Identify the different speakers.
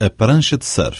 Speaker 1: a prancha de surf.